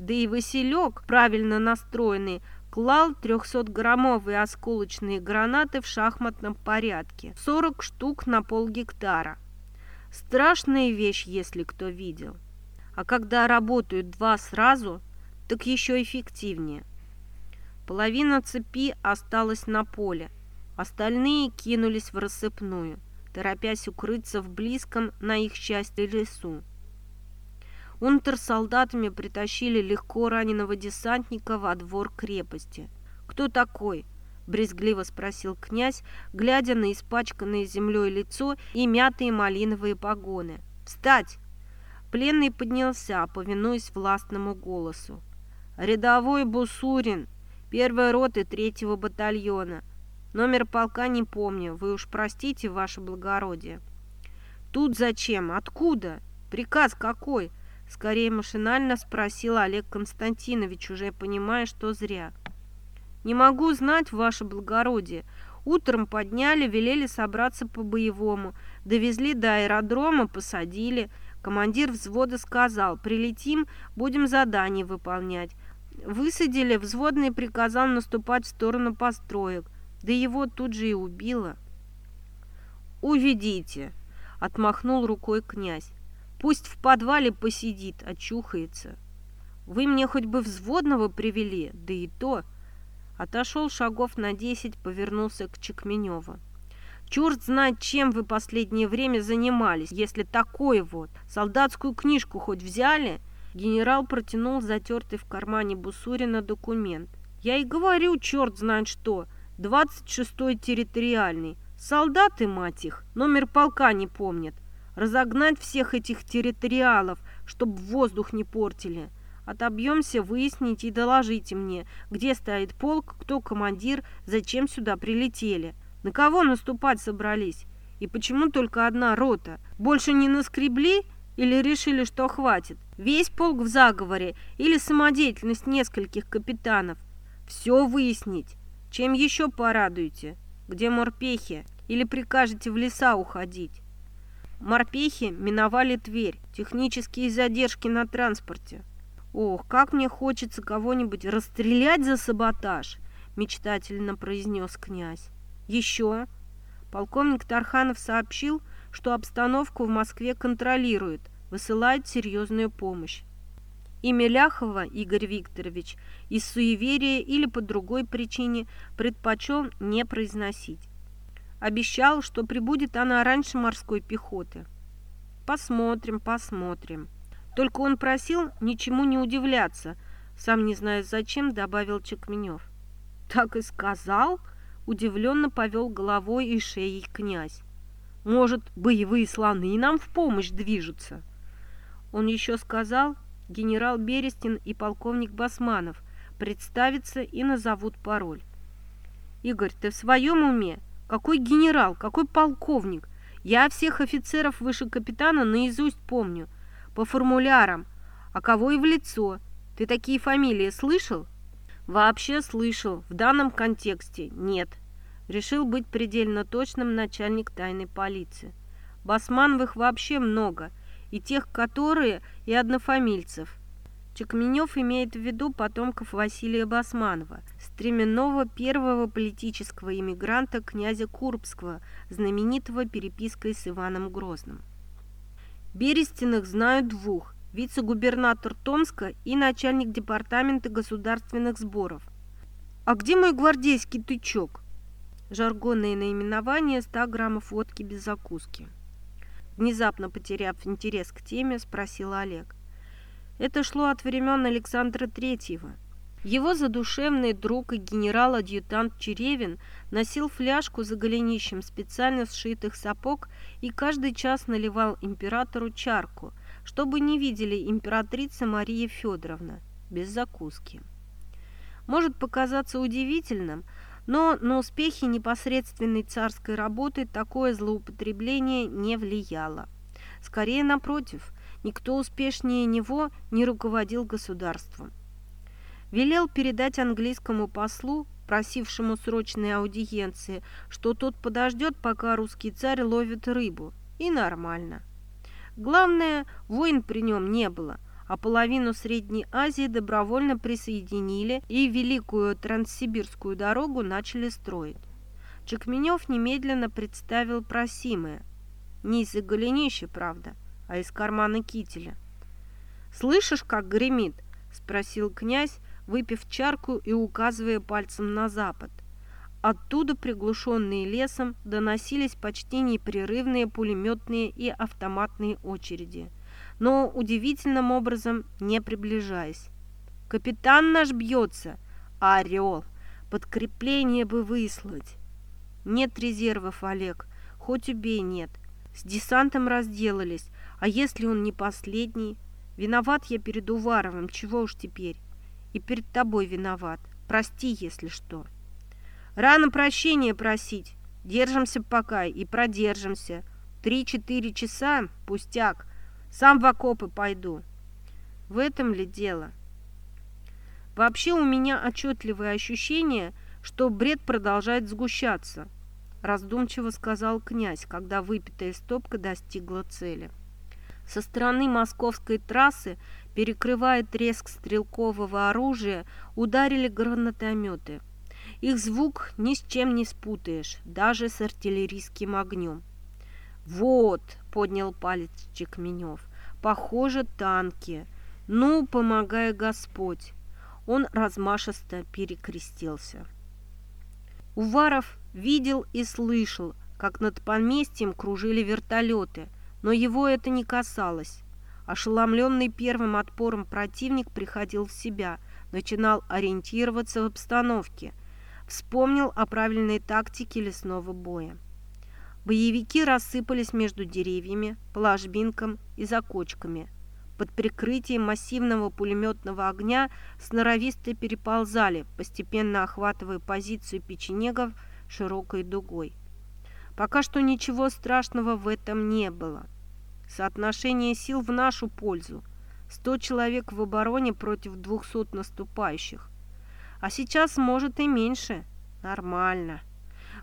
Да и Василек, правильно настроенный, клал 300-граммовые осколочные гранаты в шахматном порядке, 40 штук на полгектара. Страшная вещь, если кто видел а когда работают два сразу, так еще эффективнее. Половина цепи осталась на поле, остальные кинулись в рассыпную, торопясь укрыться в близком на их счастье лесу. Унтер-солдатами притащили легко раненого десантника во двор крепости. «Кто такой?» – брезгливо спросил князь, глядя на испачканное землей лицо и мятые малиновые погоны. «Встать!» Пленный поднялся, повинуясь властному голосу. «Рядовой Бусурин, первой роты третьего батальона. Номер полка не помню, вы уж простите, ваше благородие». «Тут зачем? Откуда? Приказ какой?» Скорее машинально спросил Олег Константинович, уже понимая, что зря. «Не могу знать, ваше благородие. Утром подняли, велели собраться по-боевому. Довезли до аэродрома, посадили. Командир взвода сказал, прилетим, будем задание выполнять. Высадили, взводный приказал наступать в сторону построек, да его тут же и убило. «Уведите!» — отмахнул рукой князь. «Пусть в подвале посидит, очухается. Вы мне хоть бы взводного привели, да и то...» Отошел шагов на десять, повернулся к Чекменеву. Черт знает, чем вы последнее время занимались, если такое вот. Солдатскую книжку хоть взяли?» Генерал протянул затертый в кармане Бусурина документ. «Я и говорю, черт знает что. 26-й территориальный. Солдаты, мать их, номер полка не помнят. Разогнать всех этих территориалов, чтоб воздух не портили. Отобьемся, выясните и доложите мне, где стоит полк, кто командир, зачем сюда прилетели. На кого наступать собрались? И почему только одна рота? Больше не наскребли или решили, что хватит? Весь полк в заговоре или самодеятельность нескольких капитанов? Все выяснить. Чем еще порадуете? Где морпехи? Или прикажете в леса уходить? Морпехи миновали Тверь. Технические задержки на транспорте. Ох, как мне хочется кого-нибудь расстрелять за саботаж, мечтательно произнес князь. Еще полковник Тарханов сообщил, что обстановку в Москве контролирует, высылает серьезную помощь. Имя Ляхова Игорь Викторович из суеверия или по другой причине предпочел не произносить. Обещал, что прибудет она раньше морской пехоты. Посмотрим, посмотрим. Только он просил ничему не удивляться, сам не зная зачем, добавил Чекменев. Так и сказал, Удивленно повел головой и шеей князь. Может, боевые слоны нам в помощь движутся? Он еще сказал, генерал Берестин и полковник Басманов представятся и назовут пароль. Игорь, ты в своем уме? Какой генерал, какой полковник? Я всех офицеров выше капитана наизусть помню. По формулярам. А кого и в лицо. Ты такие фамилии слышал? Вообще слышал. В данном контексте нет. Решил быть предельно точным начальник тайной полиции. Басмановых вообще много. И тех, которые, и однофамильцев. Чекменев имеет в виду потомков Василия Басманова, стременного первого политического иммигранта князя Курбского, знаменитого перепиской с Иваном Грозным. Берестиных знают двух – вице-губернатор Томска и начальник департамента государственных сборов. «А где мой гвардейский тычок?» Жаргонное наименование 100 граммов водки без закуски. Внезапно потеряв интерес к теме, спросил Олег. Это шло от времен Александра Третьего. Его задушевный друг и генерал-адъютант Черевин носил фляжку за голенищем специально сшитых сапог и каждый час наливал императору чарку, чтобы не видели императрица Мария Федоровна, без закуски. Может показаться удивительным, но на успехи непосредственной царской работы такое злоупотребление не влияло. Скорее, напротив – Никто успешнее него не руководил государством. Велел передать английскому послу, просившему срочной аудиенции, что тот подождет, пока русский царь ловит рыбу. И нормально. Главное, войн при нем не было, а половину Средней Азии добровольно присоединили и Великую Транссибирскую дорогу начали строить. Чекменев немедленно представил просимое. Не из-за голенища, правда – а из кармана кителя. «Слышишь, как гремит?» – спросил князь, выпив чарку и указывая пальцем на запад. Оттуда, приглушенные лесом, доносились почти непрерывные пулеметные и автоматные очереди, но удивительным образом не приближаясь. «Капитан наш бьется! Орел! Подкрепление бы выслать!» «Нет резервов, Олег, хоть убей нет. С десантом разделались, а если он не последний? Виноват я перед Уваровым, чего уж теперь. И перед тобой виноват. Прости, если что. Рано прощения просить. Держимся пока и продержимся. Три-четыре часа – пустяк. Сам в окопы пойду. В этом ли дело? Вообще у меня отчетливое ощущение, что бред продолжает сгущаться, раздумчиво сказал князь, когда выпитая стопка достигла цели. Со стороны московской трассы, перекрывая треск стрелкового оружия, ударили гранатометы. Их звук ни с чем не спутаешь, даже с артиллерийским огнем. «Вот», — поднял палец Чекменев, — «похоже, танки. Ну, помогай Господь». Он размашисто перекрестился. Уваров видел и слышал, как над поместьем кружили вертолеты — но его это не касалось. Ошеломленный первым отпором противник приходил в себя, начинал ориентироваться в обстановке, вспомнил о правильной тактике лесного боя. Боевики рассыпались между деревьями, по и закочками. Под прикрытием массивного пулеметного огня сноровисто переползали, постепенно охватывая позицию печенегов широкой дугой. Пока что ничего страшного в этом не было. Соотношение сил в нашу пользу. 100 человек в обороне против 200 наступающих. А сейчас, может, и меньше. Нормально.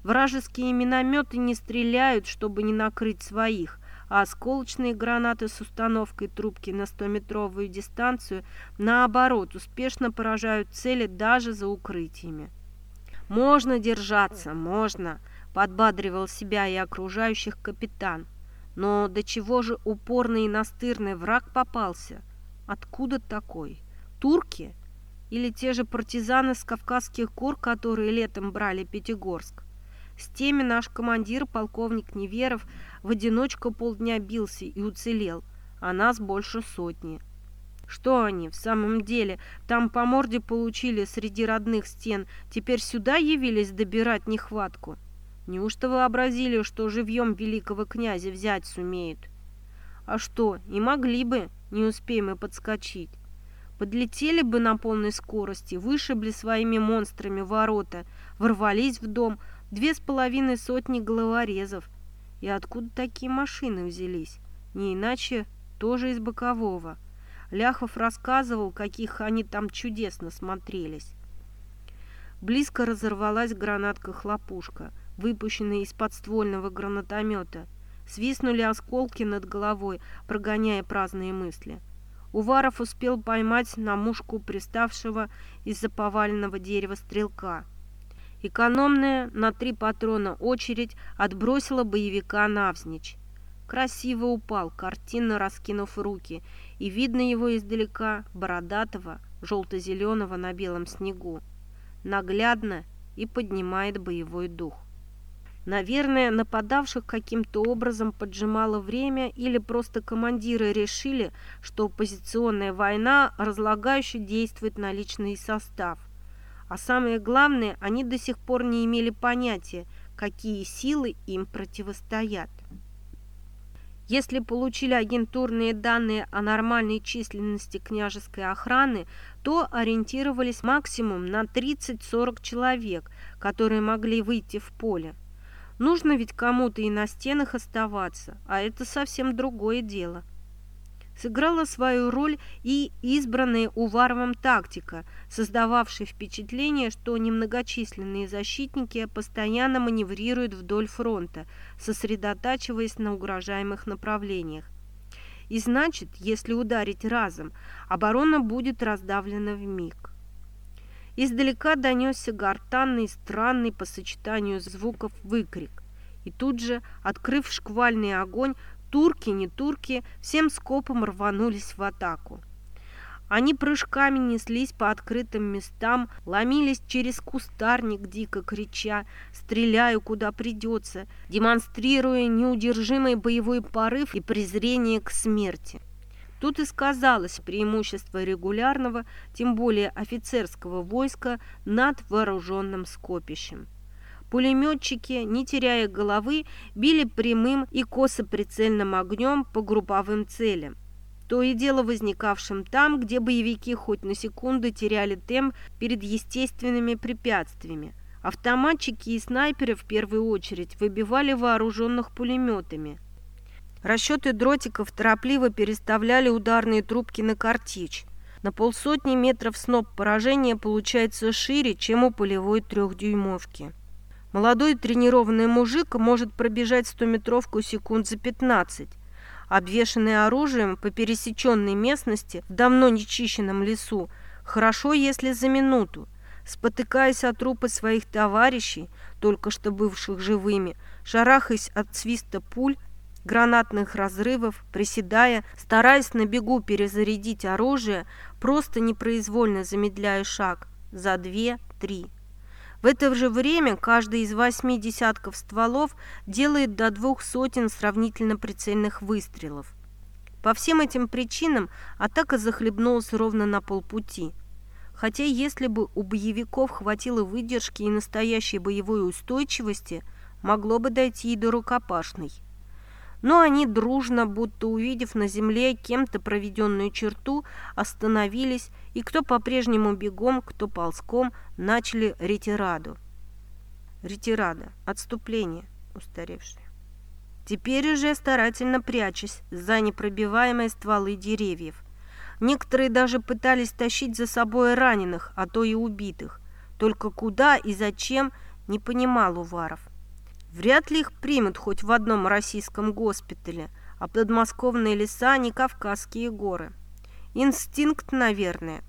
Вражеские минометы не стреляют, чтобы не накрыть своих, а осколочные гранаты с установкой трубки на 100-метровую дистанцию, наоборот, успешно поражают цели даже за укрытиями. Можно держаться, можно подбадривал себя и окружающих капитан. Но до чего же упорный и настырный враг попался? Откуда такой? Турки? Или те же партизаны с Кавказских гор, которые летом брали Пятигорск? С теми наш командир, полковник Неверов, в одиночку полдня бился и уцелел, а нас больше сотни. Что они, в самом деле, там по морде получили среди родных стен, теперь сюда явились добирать нехватку? Неужто вообразили, что живьем великого князя взять сумеют? А что, и могли бы, не успеем мы подскочить. Подлетели бы на полной скорости, вышибли своими монстрами ворота, ворвались в дом две с половиной сотни головорезов. И откуда такие машины взялись? Не иначе тоже из бокового. Ляхов рассказывал, каких они там чудесно смотрелись. Близко разорвалась гранатка-хлопушка, выпущенная из подствольного гранатомета. Свистнули осколки над головой, прогоняя праздные мысли. Уваров успел поймать на мушку приставшего из-за поваленного дерева стрелка. Экономная на три патрона очередь отбросила боевика навзничь. Красиво упал, картинно раскинув руки, и видно его издалека, бородатого, желто-зеленого на белом снегу. Наглядно и поднимает боевой дух. Наверное, нападавших каким-то образом поджимало время или просто командиры решили, что оппозиционная война разлагающе действует на личный состав. А самое главное, они до сих пор не имели понятия, какие силы им противостоят. Если получили агентурные данные о нормальной численности княжеской охраны, то ориентировались максимум на 30-40 человек, которые могли выйти в поле. Нужно ведь кому-то и на стенах оставаться, а это совсем другое дело. Сыграла свою роль и избранная Уваровым тактика, создававшая впечатление, что немногочисленные защитники постоянно маневрируют вдоль фронта, сосредотачиваясь на угрожаемых направлениях. И значит, если ударить разом, оборона будет раздавлена в миг. Издалека донесся гортанный, странный по сочетанию звуков выкрик. И тут же, открыв шквальный огонь, турки, не турки, всем скопом рванулись в атаку. Они прыжками неслись по открытым местам, ломились через кустарник, дико крича, стреляя куда придется, демонстрируя неудержимый боевой порыв и презрение к смерти. Тут и сказалось преимущество регулярного, тем более офицерского войска над вооруженным скопищем. Пулеметчики, не теряя головы, били прямым и косо-прицельным огнем по групповым целям. То и дело возникавшим там, где боевики хоть на секунду теряли темп перед естественными препятствиями. Автоматчики и снайперы в первую очередь выбивали вооруженных пулеметами – Расчеты дротиков торопливо переставляли ударные трубки на картечь. На полсотни метров сноп поражения получается шире, чем у полевой трехдюймовки. Молодой тренированный мужик может пробежать стометровку секунд за 15. Обвешанный оружием по пересеченной местности в давно нечищенном лесу, хорошо, если за минуту. Спотыкаясь от трупы своих товарищей, только что бывших живыми, шарахаясь от свиста пуль, гранатных разрывов, приседая, стараясь на бегу перезарядить оружие, просто непроизвольно замедляя шаг за две-три. В это же время каждый из восьми десятков стволов делает до двух сотен сравнительно прицельных выстрелов. По всем этим причинам атака захлебнулась ровно на полпути. Хотя если бы у боевиков хватило выдержки и настоящей боевой устойчивости, могло бы дойти и до рукопашной. Но они дружно, будто увидев на земле кем-то проведенную черту, остановились, и кто по-прежнему бегом, кто ползком, начали ретираду. Ретирада. Отступление. Устаревшее. Теперь уже старательно прячась за непробиваемые стволы деревьев. Некоторые даже пытались тащить за собой раненых, а то и убитых. Только куда и зачем, не понимал Уваров. Вряд ли их примут хоть в одном российском госпитале, а подмосковные леса не Кавказские горы. Инстинкт, наверное.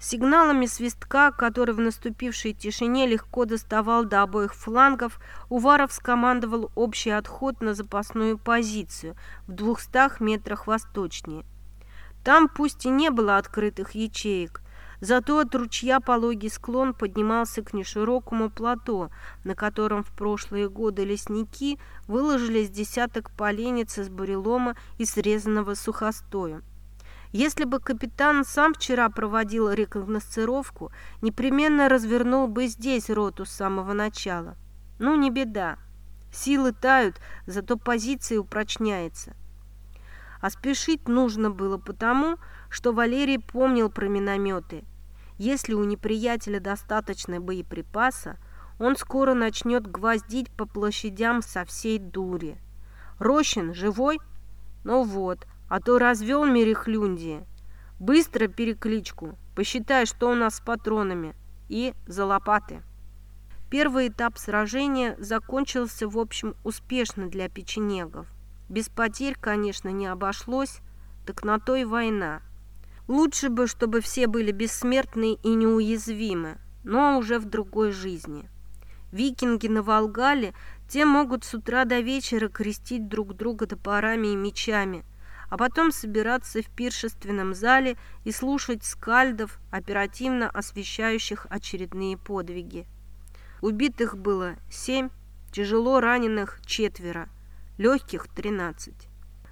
Сигналами свистка, который в наступившей тишине легко доставал до обоих флангов, Уваров скомандовал общий отход на запасную позицию в двухстах метрах восточнее. Там пусть и не было открытых ячеек, Зато от ручья пологий склон поднимался к неширокому плато, на котором в прошлые годы лесники выложили десяток поленниц из бурелома и срезанного сухостоя. Если бы капитан сам вчера проводил рекогносцировку, непременно развернул бы здесь роту с самого начала. Ну, не беда. Силы тают, зато позиция упрочняется. А спешить нужно было потому, что Валерий помнил про минометы. Если у неприятеля достаточно боеприпаса, он скоро начнет гвоздить по площадям со всей дури. Рощин живой? Ну вот, а то развел мерехлюндии. Быстро перекличку, посчитай, что у нас с патронами, и за лопаты. Первый этап сражения закончился, в общем, успешно для печенегов. Без потерь, конечно, не обошлось, так на то и война. Лучше бы, чтобы все были бессмертны и неуязвимы, но уже в другой жизни. Викинги на Волгале, те могут с утра до вечера крестить друг друга топорами и мечами, а потом собираться в пиршественном зале и слушать скальдов, оперативно освещающих очередные подвиги. Убитых было семь, тяжело раненых четверо, легких тринадцать.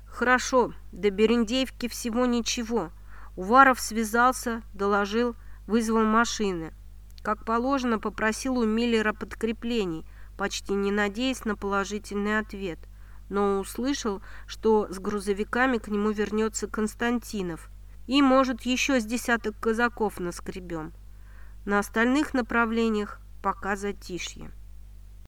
Хорошо, до Берендеевки всего ничего. Уваров связался, доложил, вызвал машины. Как положено, попросил у Миллера подкреплений, почти не надеясь на положительный ответ. Но услышал, что с грузовиками к нему вернется Константинов. И, может, еще с десяток казаков наскребем. На остальных направлениях пока затишье.